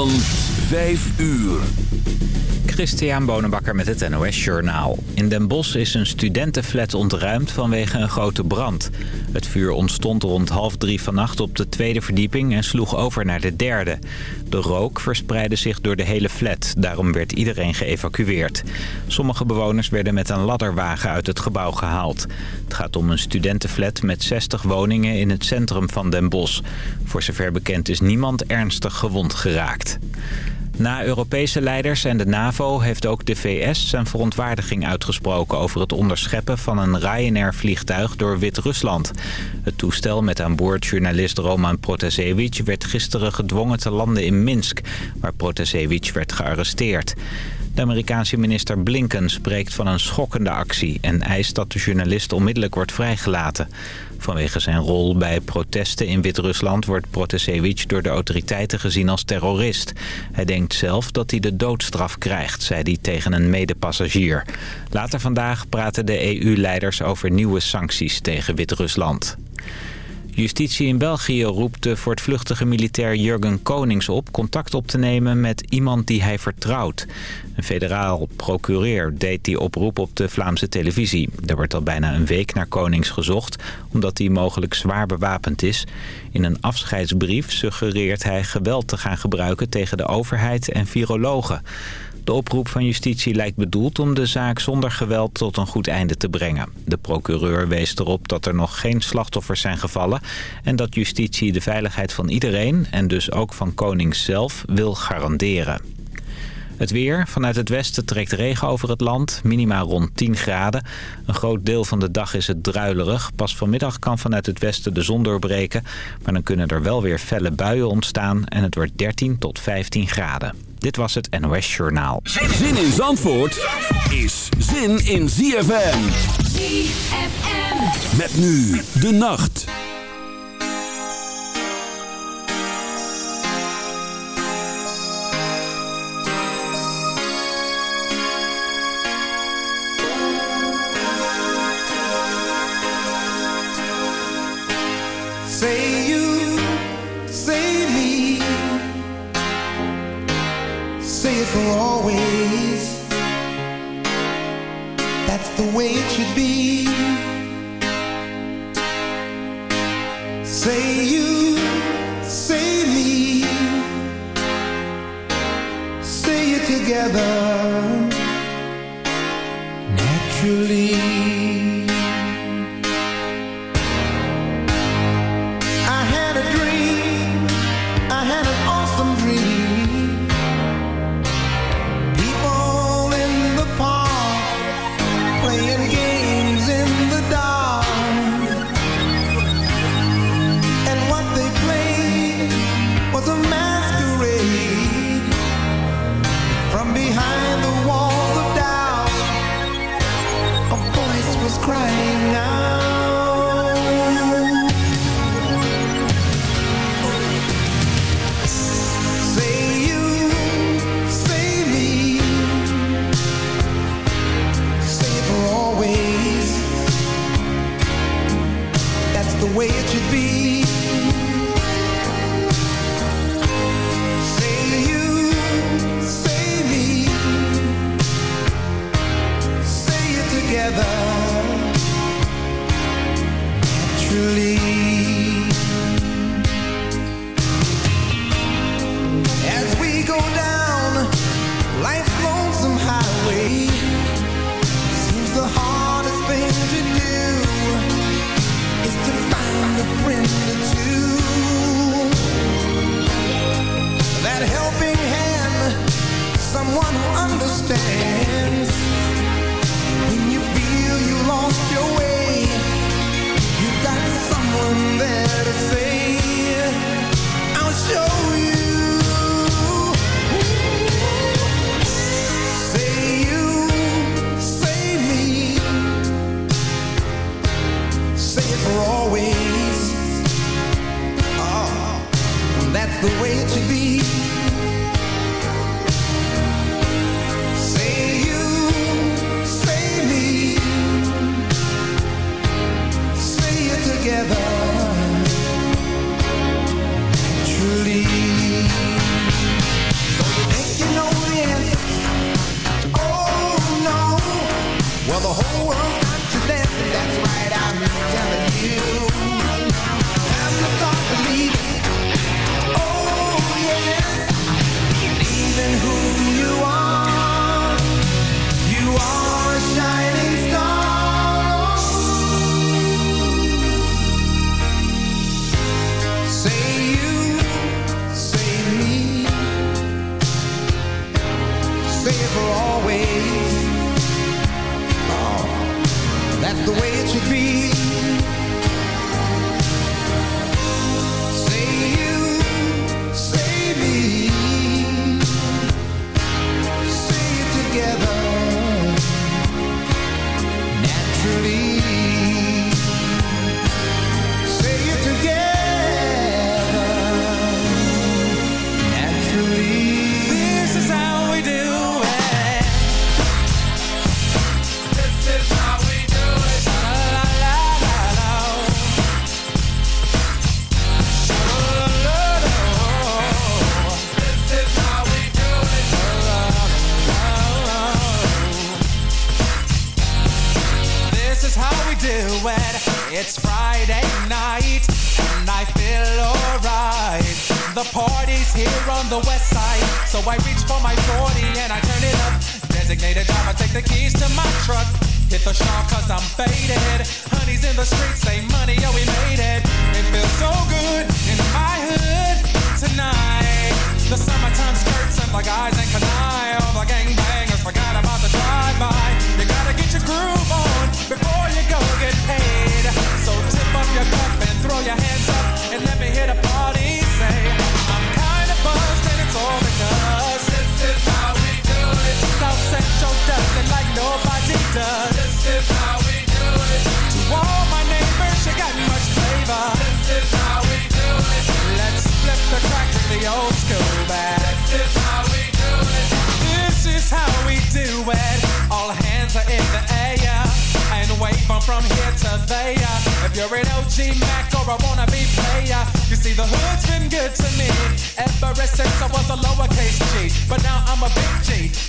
Van 5 uur. Christian Bonenbakker met het NOS Journaal. In Den Bosch is een studentenflat ontruimd vanwege een grote brand. Het vuur ontstond rond half drie vannacht op de tweede verdieping en sloeg over naar de derde. De rook verspreidde zich door de hele flat. Daarom werd iedereen geëvacueerd. Sommige bewoners werden met een ladderwagen uit het gebouw gehaald. Het gaat om een studentenflat met 60 woningen in het centrum van Den Bosch. Voor zover bekend is niemand ernstig gewond geraakt. Na Europese leiders en de NAVO heeft ook de VS zijn verontwaardiging uitgesproken over het onderscheppen van een Ryanair-vliegtuig door Wit-Rusland. Het toestel met aan boord journalist Roman Protasevich werd gisteren gedwongen te landen in Minsk, waar Protasevich werd gearresteerd. De Amerikaanse minister Blinken spreekt van een schokkende actie... en eist dat de journalist onmiddellijk wordt vrijgelaten. Vanwege zijn rol bij protesten in Wit-Rusland... wordt Protasevich door de autoriteiten gezien als terrorist. Hij denkt zelf dat hij de doodstraf krijgt, zei hij tegen een medepassagier. Later vandaag praten de EU-leiders over nieuwe sancties tegen Wit-Rusland. Justitie in België roept de voortvluchtige militair Jurgen Konings op... contact op te nemen met iemand die hij vertrouwt. Een federaal procureur deed die oproep op de Vlaamse televisie. Er wordt al bijna een week naar Konings gezocht... omdat hij mogelijk zwaar bewapend is. In een afscheidsbrief suggereert hij geweld te gaan gebruiken... tegen de overheid en virologen. De oproep van justitie lijkt bedoeld om de zaak zonder geweld tot een goed einde te brengen. De procureur wees erop dat er nog geen slachtoffers zijn gevallen... en dat justitie de veiligheid van iedereen, en dus ook van Konings zelf, wil garanderen. Het weer. Vanuit het westen trekt regen over het land. Minima rond 10 graden. Een groot deel van de dag is het druilerig. Pas vanmiddag kan vanuit het westen de zon doorbreken. Maar dan kunnen er wel weer felle buien ontstaan. En het wordt 13 tot 15 graden. Dit was het NOS Journaal. Zin in Zandvoort is zin in ZFM. ZFM. Met nu de nacht.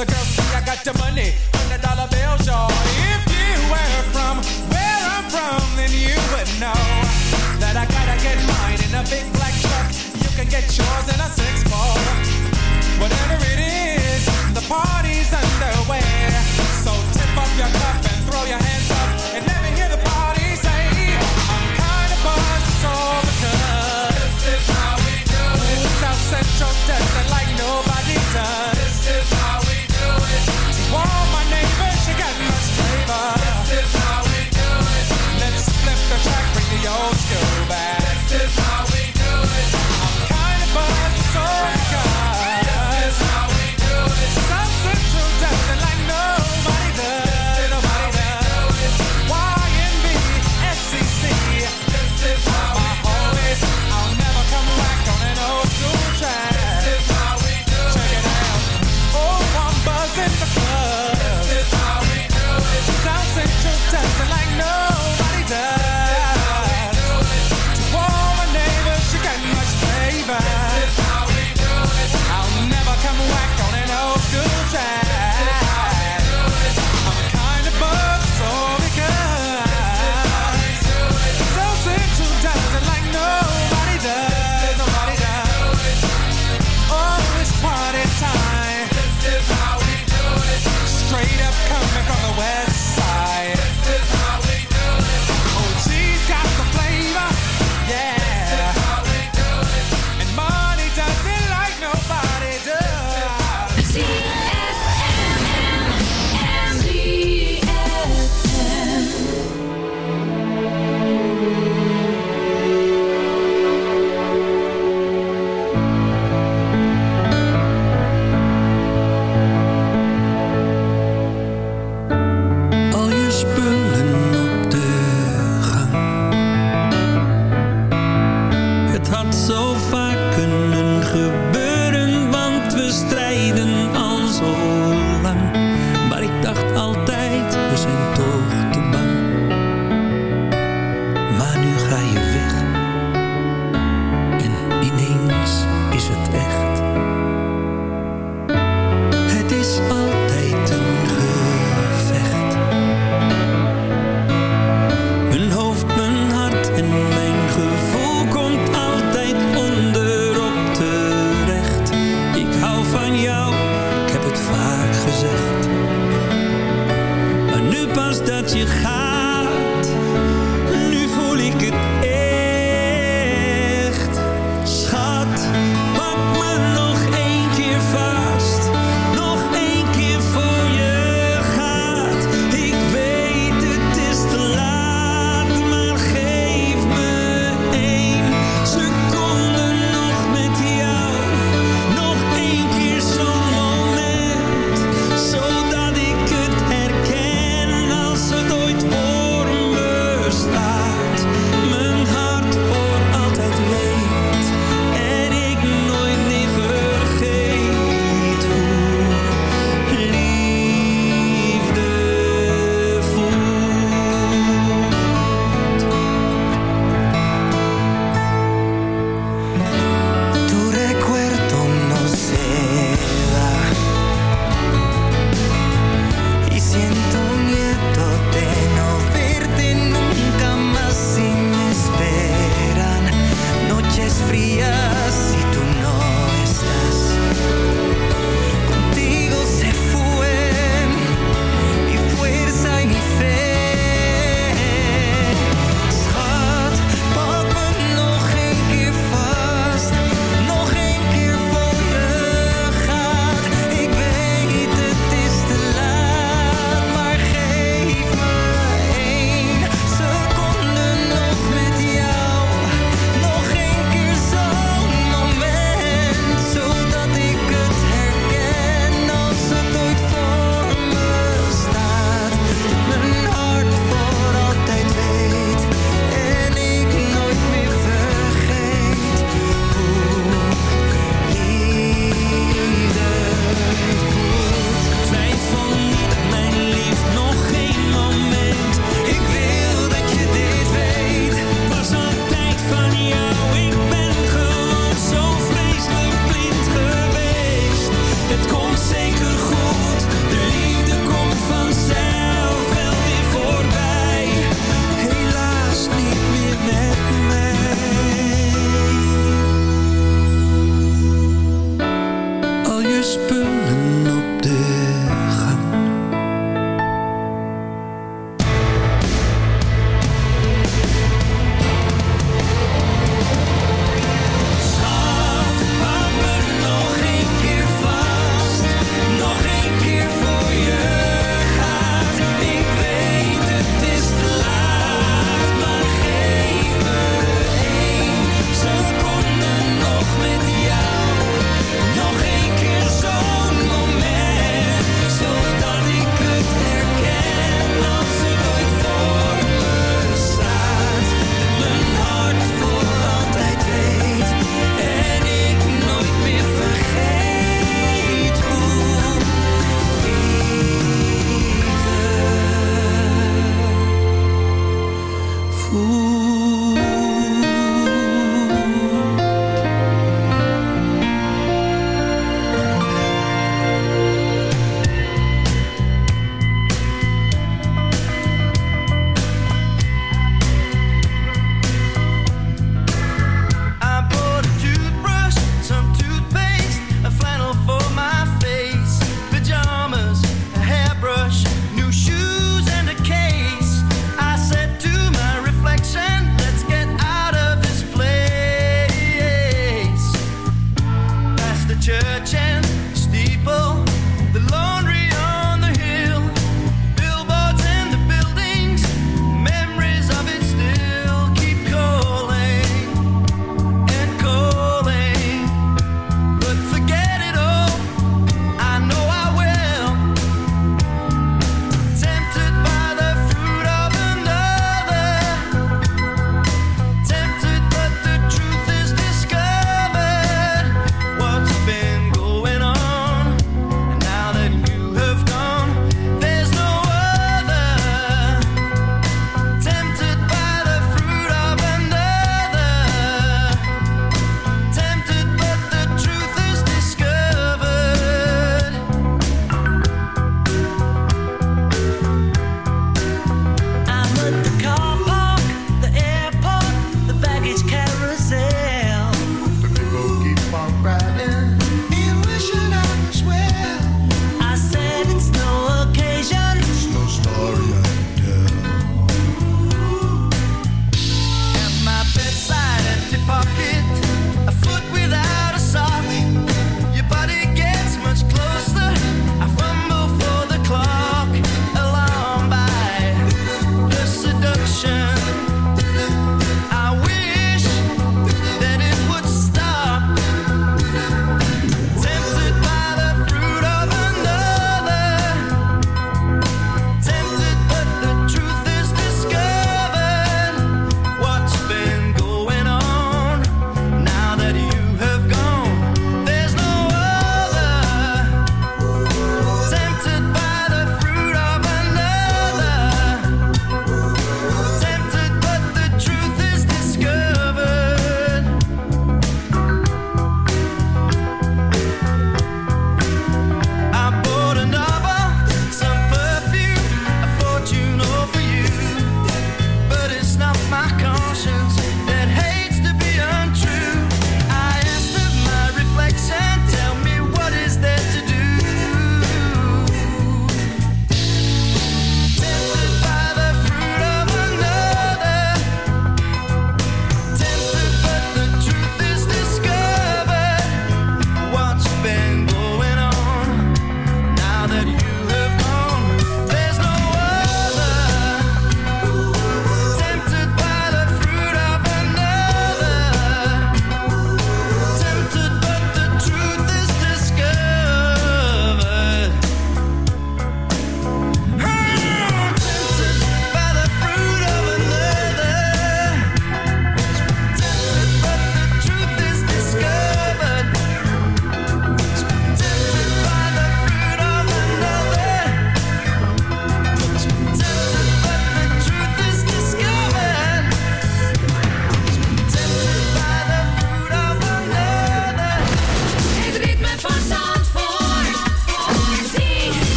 The girls see I got the money,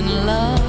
in love.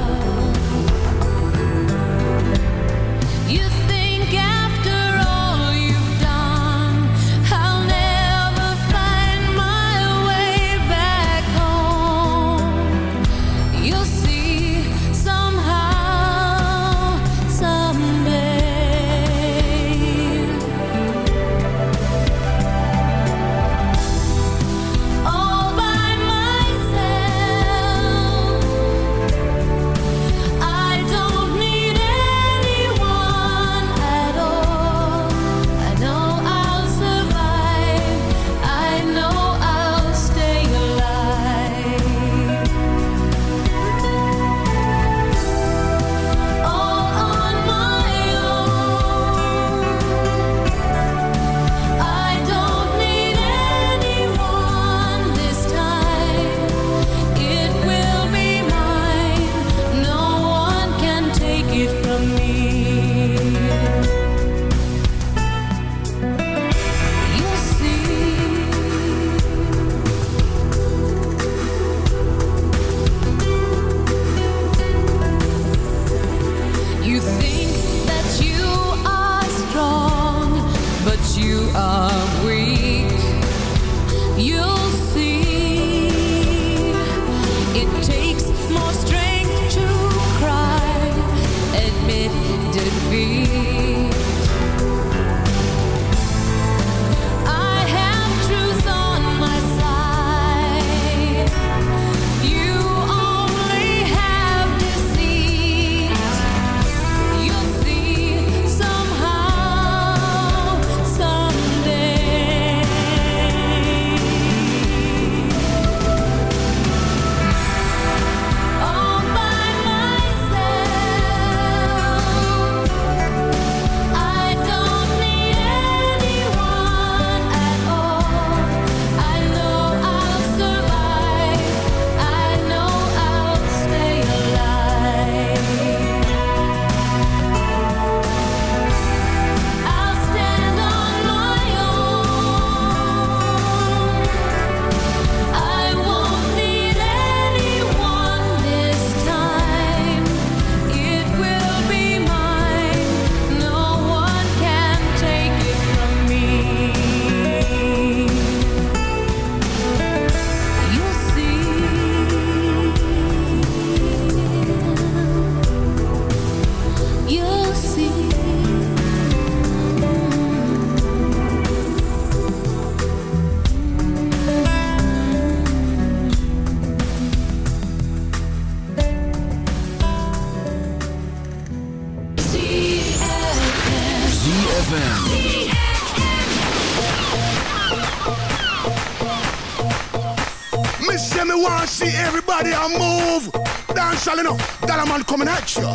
coming at you.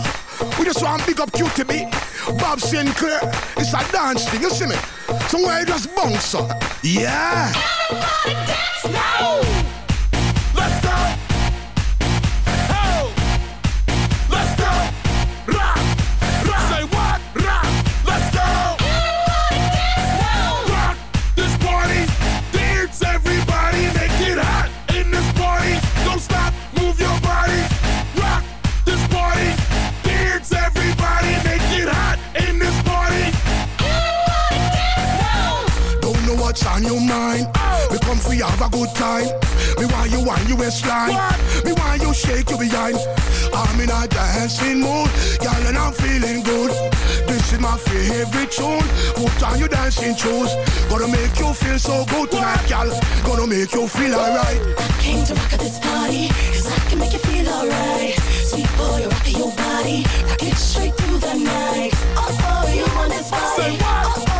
We just want to pick up Cutee B, Bob Sinclar. It's a dance thing, you see me? Somewhere you just bounce up. Yeah. Everybody dance. on your mind. We Me come free, have a good time. Me why you want you waistline. Me why you shake your behind. I'm in a dancing mood, girl, and I'm feeling good. This is my favorite tune. Put on your dancing shoes. Gonna make you feel so good tonight, girl. Gonna make you feel alright. I came to rock at this party, cause I can make you feel alright. Sweet boy, rock your body. Rock it straight through the night. Oh, oh, you want this body. Oh, oh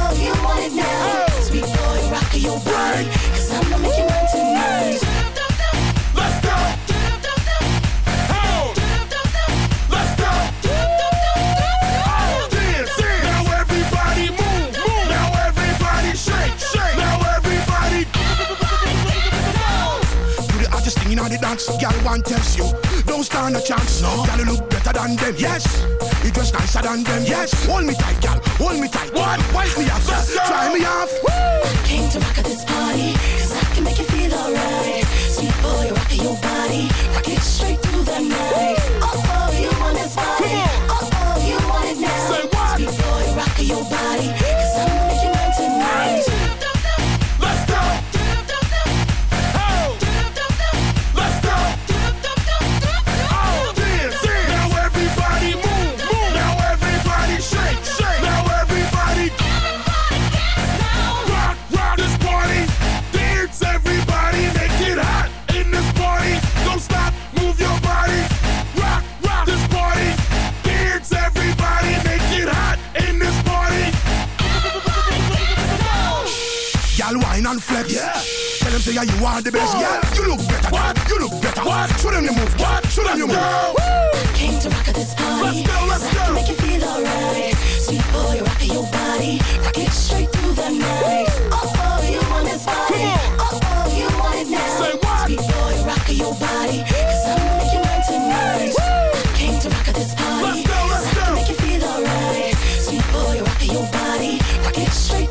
cause I'm gonna make you mine tonight. Let's go. Let's go. Oh, dance, dance. Now everybody move, move. Now everybody shake, shake. Now everybody. Do the hottest thing in all the dance, girl. One tells you, don't stand a chance. No, girl, you look better than them. Yes, you dress nicer than them. Yes, hold me tight, girl. Hold me tight. What? Wipe me off. Let's go. Try me off. Came to rock at this party, cause I can make you feel alright. Sweet boy, rock your body, rock it straight through the night. Oh, oh, you want this body? Come on. Oh, oh, you want it now? Say what? Sweet boy, rock your body, Girl, wine and flex. Yeah. Tell them say yeah, you are the best. Yeah, you look better. What? You look better. What? Show them the move. What? Show them your Let's move. go. Came to rock at this party, Let's go, let's cause go. make you feel alright. Sweet boy, rock your body, rock it straight through the night. Oh, oh, you want this body? Come on. Oh, oh, you want it now? Say what? Sweet boy, rock your body, cause I'm gonna make you mine tonight. Came to rock at this party, Let's go, let's cause go. make you feel alright. Sweet boy, rock your body, rock it straight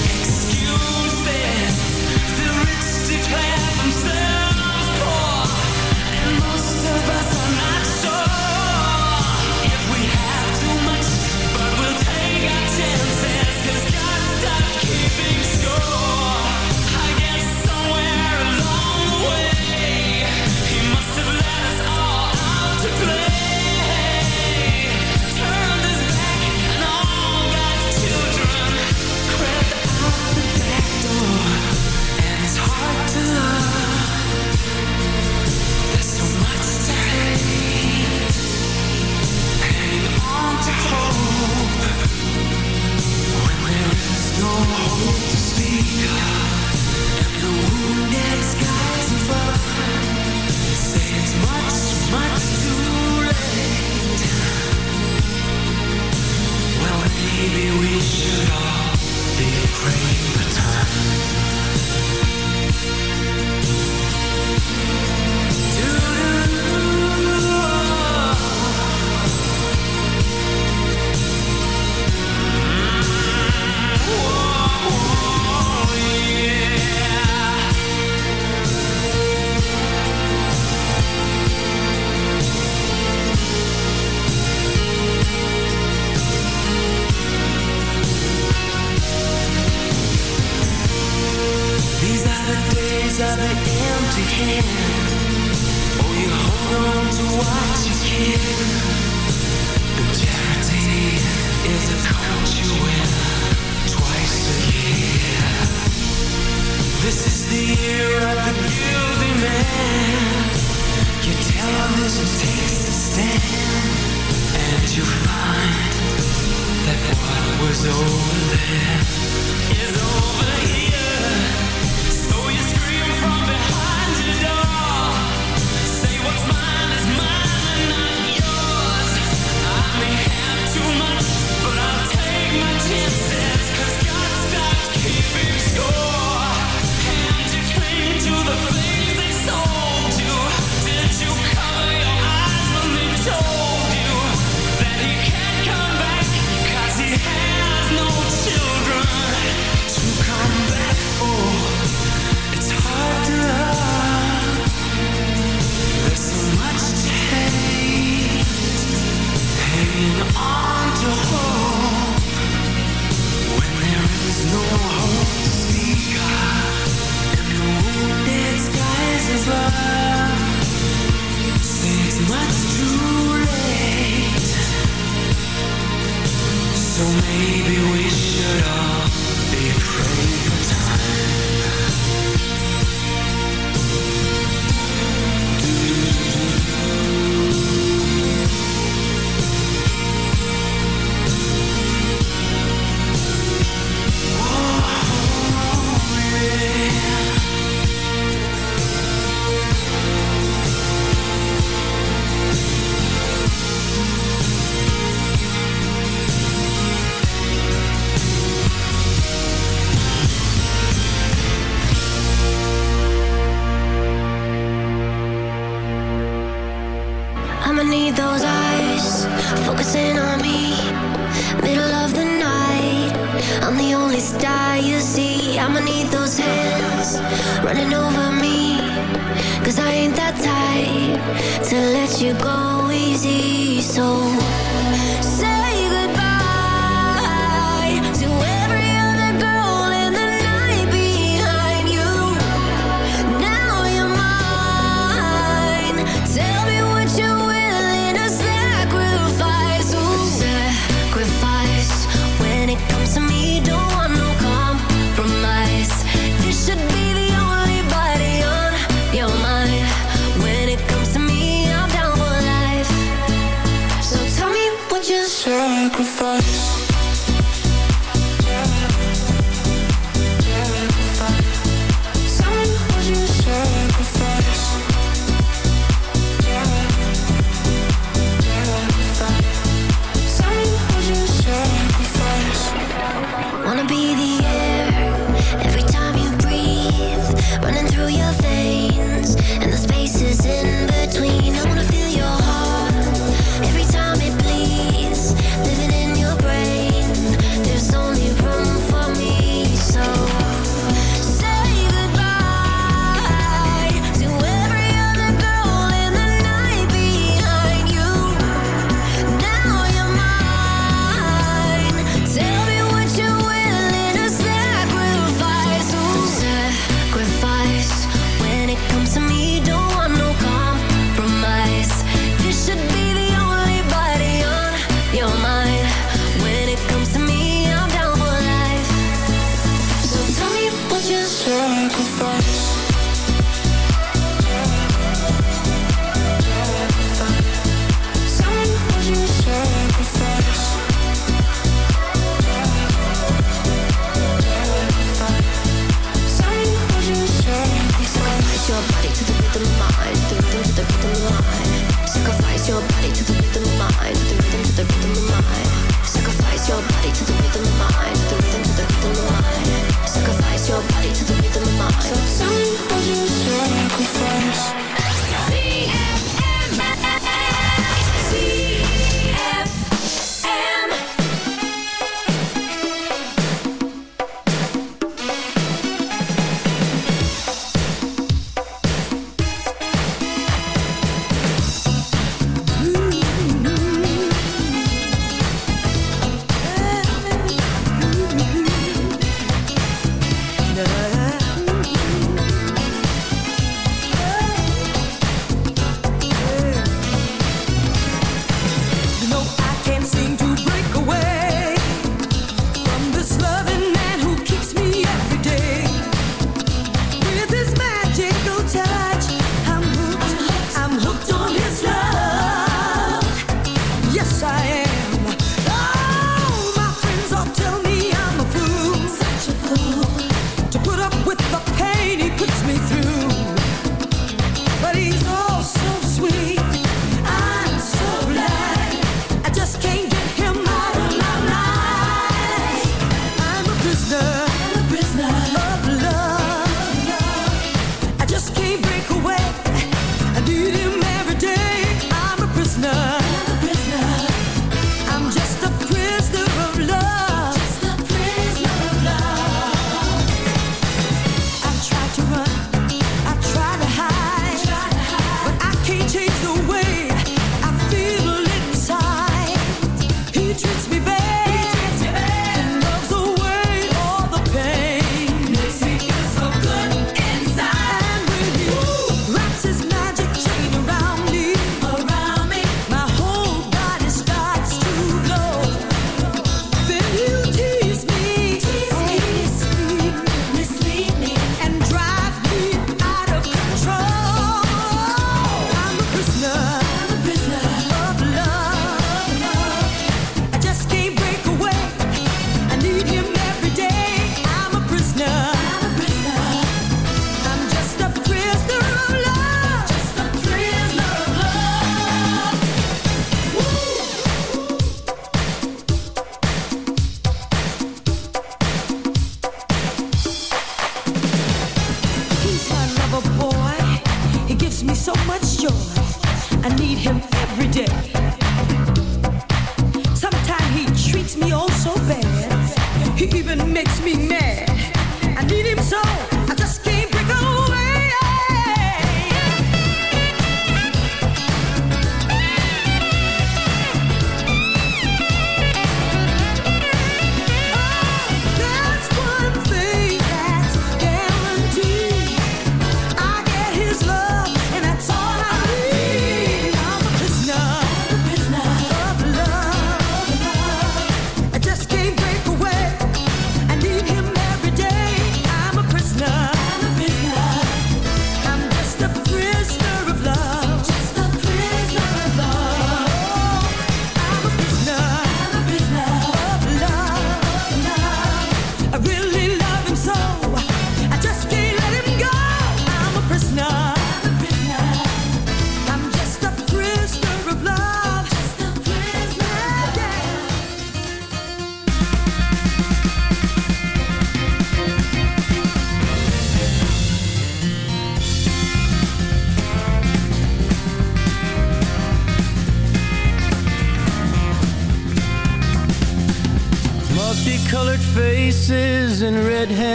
find that what was over there is over here. is love. Much too late So maybe we should running over me. Cause I ain't that type to let you go easy. So say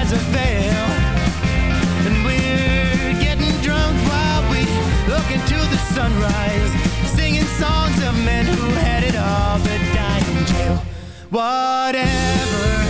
as it fell. And we're getting drunk while we look into the sunrise, singing songs of men who had it all but jail. Whatever.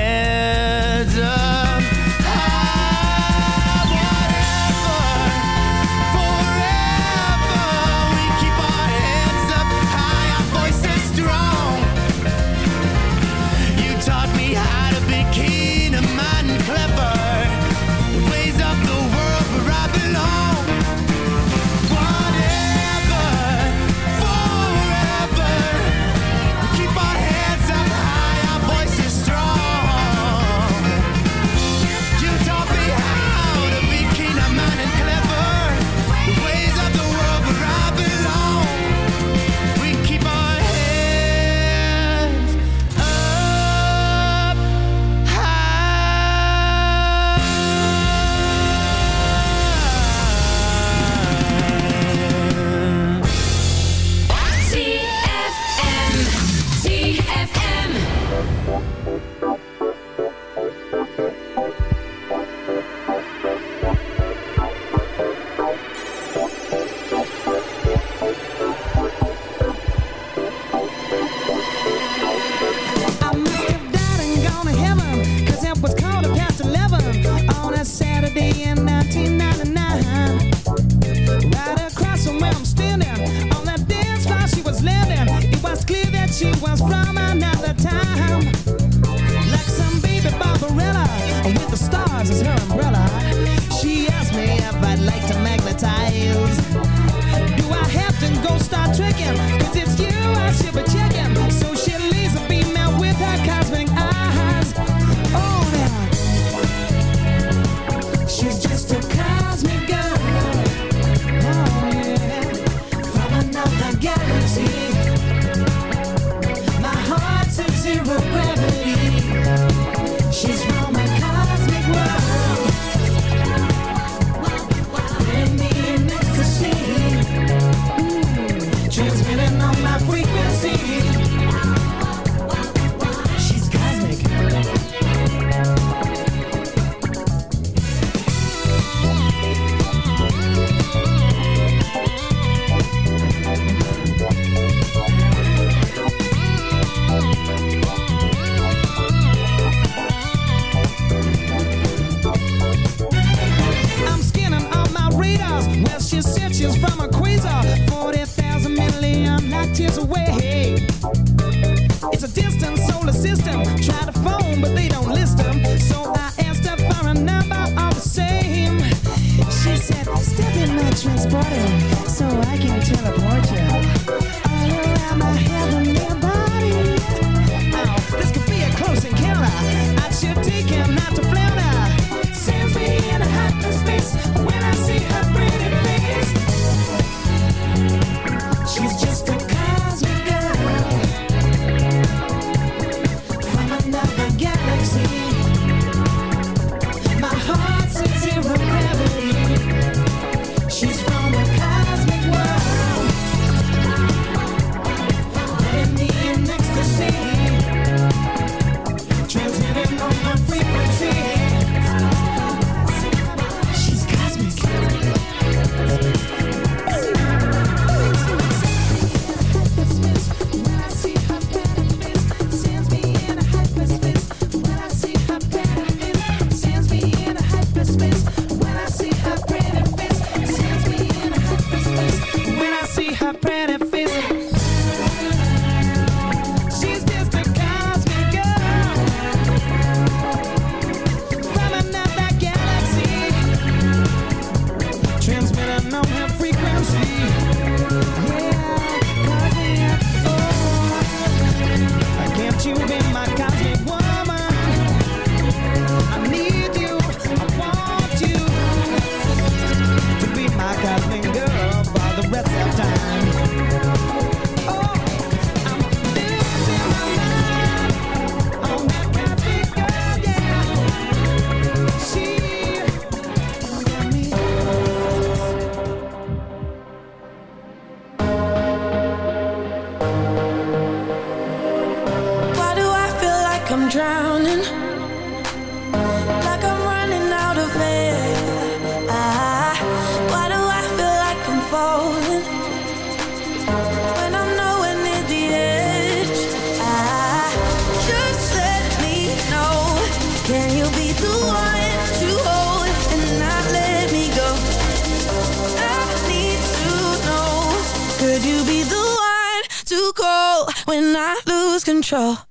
control?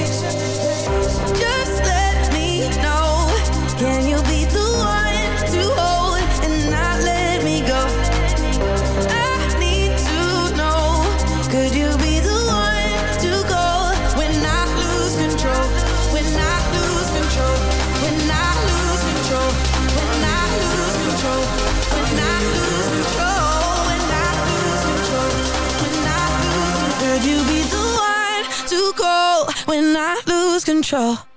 Sure.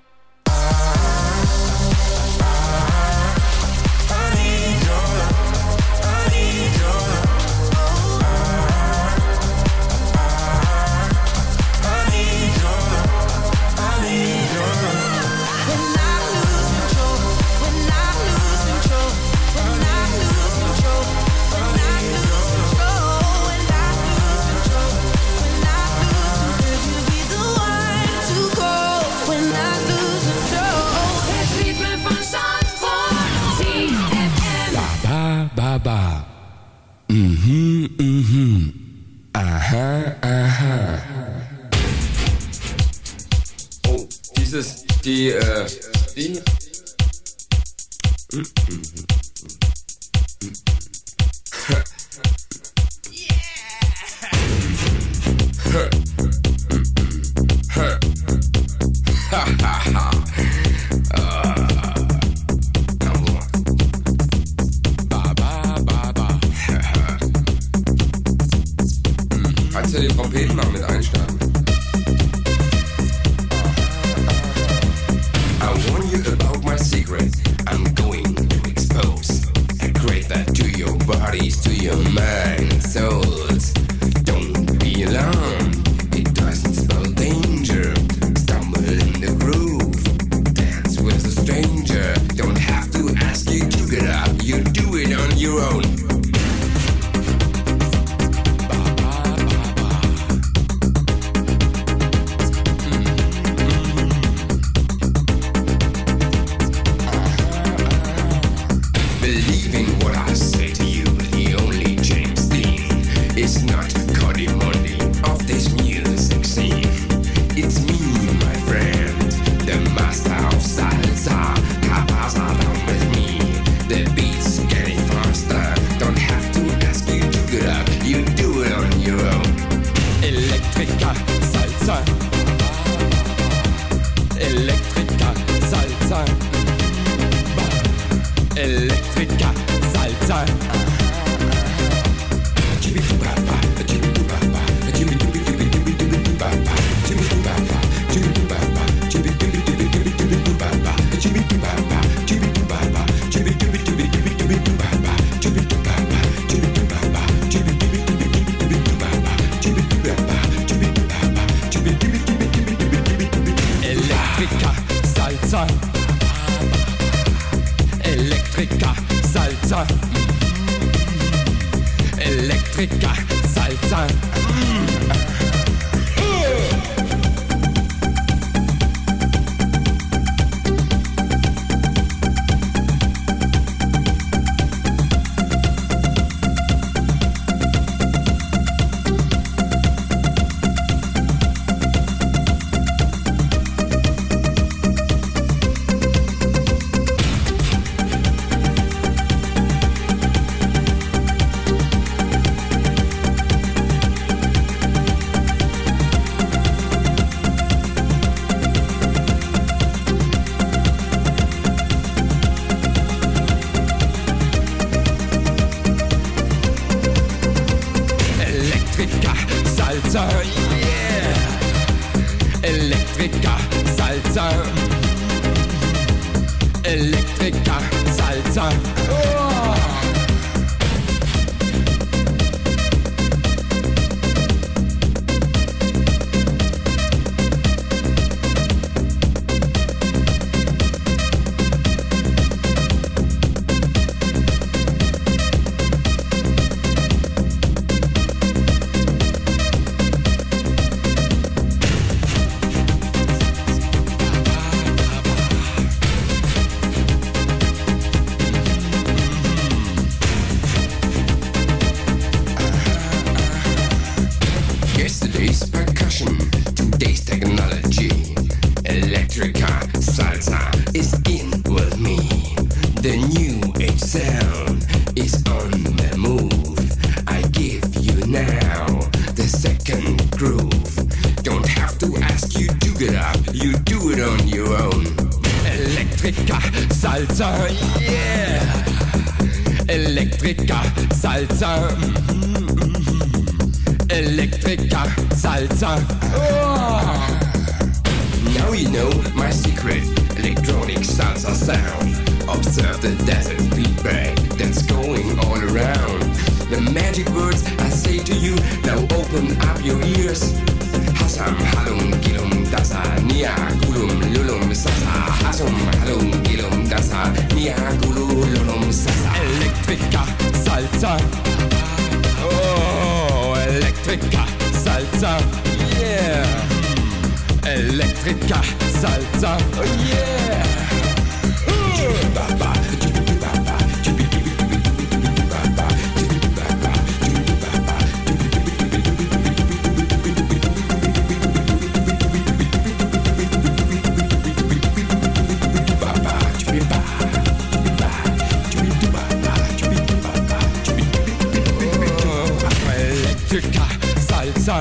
Salsa.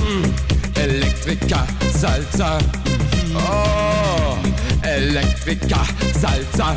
Mm. Elektrika Salsa. Oh, Elektrika Salsa.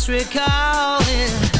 just recalling